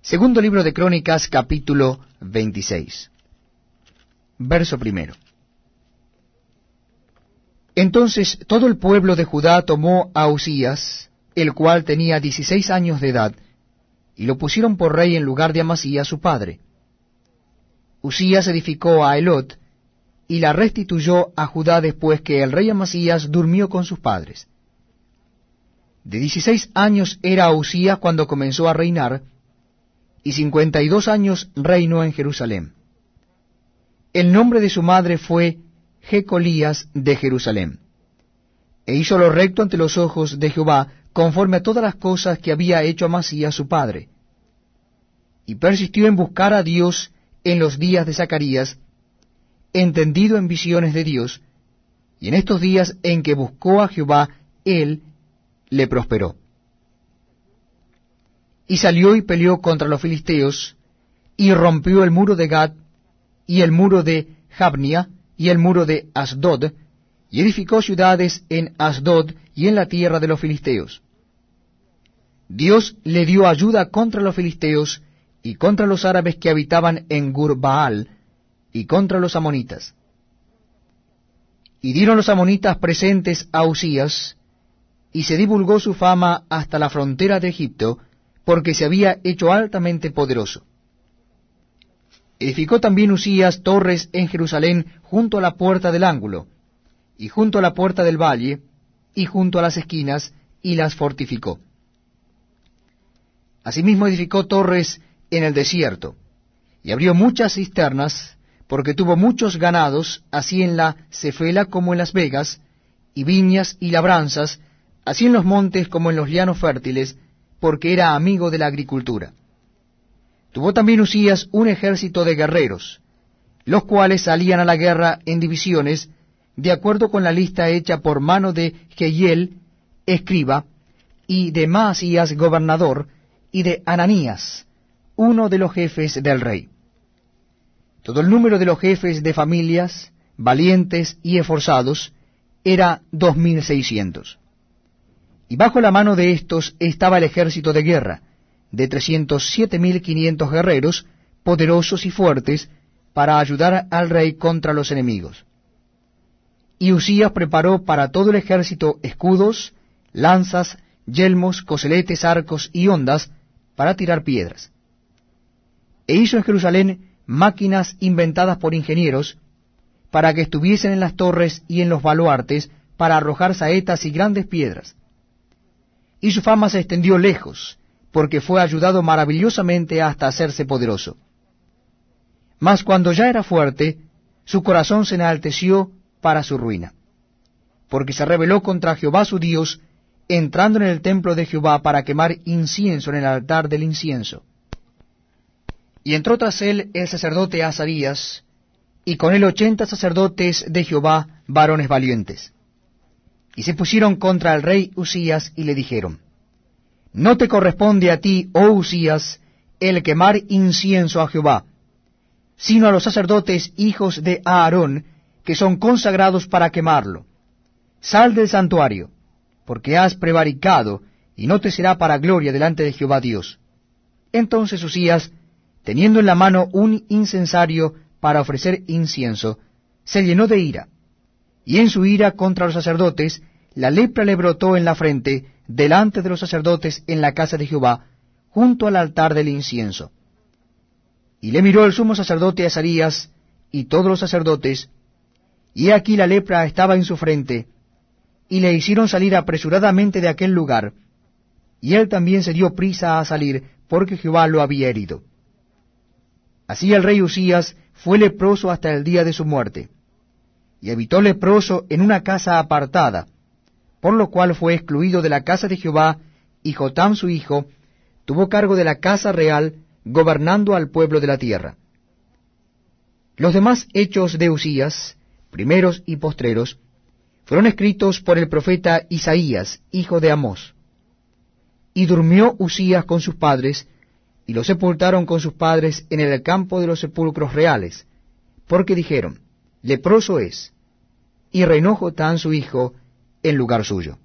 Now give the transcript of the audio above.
Segundo libro de Crónicas, capítulo 26. Verso primero. Entonces todo el pueblo de Judá tomó a Usías, el cual tenía dieciséis años de edad, y lo pusieron por rey en lugar de Amasías su padre. Usías edificó a Elot, y la restituyó a Judá después que el rey Amasías durmió con sus padres. De dieciséis años era Usías cuando comenzó a reinar, y cincuenta y dos años reinó en Jerusalén. El nombre de su madre fue Jecolías de Jerusalén. E hizo lo recto ante los ojos de Jehová, conforme a todas las cosas que había hecho Amasías su padre. Y persistió en buscar a Dios en los días de Zacarías, entendido en visiones de Dios, y en estos días en que buscó a Jehová, él le prosperó. Y salió y peleó contra los filisteos, y rompió el muro de Gad, y el muro de Jabnia, y el muro de Asdod, y edificó ciudades en Asdod y en la tierra de los filisteos. Dios le dio ayuda contra los filisteos y contra los árabes que habitaban en Gurbaal y contra los amonitas. Y dieron los amonitas presentes a Usías, y se divulgó su fama hasta la frontera de Egipto, porque se había hecho altamente poderoso. Edificó también Usías torres en Jerusalén junto a la puerta del ángulo, y junto a la puerta del valle, y junto a las esquinas, y las fortificó. Asimismo edificó torres en el desierto, y abrió muchas cisternas, porque tuvo muchos ganados, así en la Cefela como en las vegas, y viñas y labranzas, así en los montes como en los llanos fértiles, porque era amigo de la agricultura. Tuvo también Usías un ejército de guerreros, los cuales salían a la guerra en divisiones, de acuerdo con la lista hecha por mano de Jehiel, escriba, y de Maasías, gobernador, y de Ananías, uno de los jefes del rey. Todo el número de los jefes de familias, valientes y esforzados, era dos mil seiscientos. Y bajo la mano de estos estaba el ejército de guerra, de trescientos siete mil quinientos guerreros, poderosos y fuertes, para ayudar al rey contra los enemigos. Y Usías preparó para todo el ejército escudos, lanzas, yelmos, coseletes, arcos y ondas para tirar piedras. E hizo en Jerusalén máquinas inventadas por ingenieros, para que estuviesen en las torres y en los baluartes, para arrojar saetas y grandes piedras. Y su fama se extendió lejos, porque fue ayudado maravillosamente hasta hacerse poderoso. Mas cuando ya era fuerte, su corazón se enalteció para su ruina, porque se rebeló contra Jehová su Dios, entrando en el templo de Jehová para quemar incienso en el altar del incienso. Y entró tras él el sacerdote Azarías, y con él ochenta sacerdotes de Jehová, varones valientes. Y se pusieron contra el rey Usías y le dijeron, No te corresponde a ti, oh Usías, el quemar incienso a Jehová, sino a los sacerdotes hijos de Aarón, que son consagrados para quemarlo. Sal del santuario, porque has prevaricado, y no te será para gloria delante de Jehová Dios. Entonces Usías, teniendo en la mano un incensario para ofrecer incienso, se llenó de ira, y en su ira contra los sacerdotes, la lepra le brotó en la frente, delante de los sacerdotes en la casa de Jehová, junto al altar del incienso. Y le miró el sumo sacerdote Azarías y todos los sacerdotes, y aquí la lepra estaba en su frente, y le hicieron salir apresuradamente de aquel lugar, y él también se dio prisa a salir, porque Jehová lo había herido. Así el rey Usías fue leproso hasta el día de su muerte, y habitó leproso en una casa apartada, por lo cual fue excluido de la casa de Jehová, y Jotam su hijo tuvo cargo de la casa real, gobernando al pueblo de la tierra. Los demás hechos de Usías, primeros y postreros, fueron escritos por el profeta Isaías, hijo de Amós. Y durmió Usías con sus padres, y lo sepultaron con sus padres en el campo de los sepulcros reales, porque dijeron, leproso es, y reinó Jotán su hijo en lugar suyo.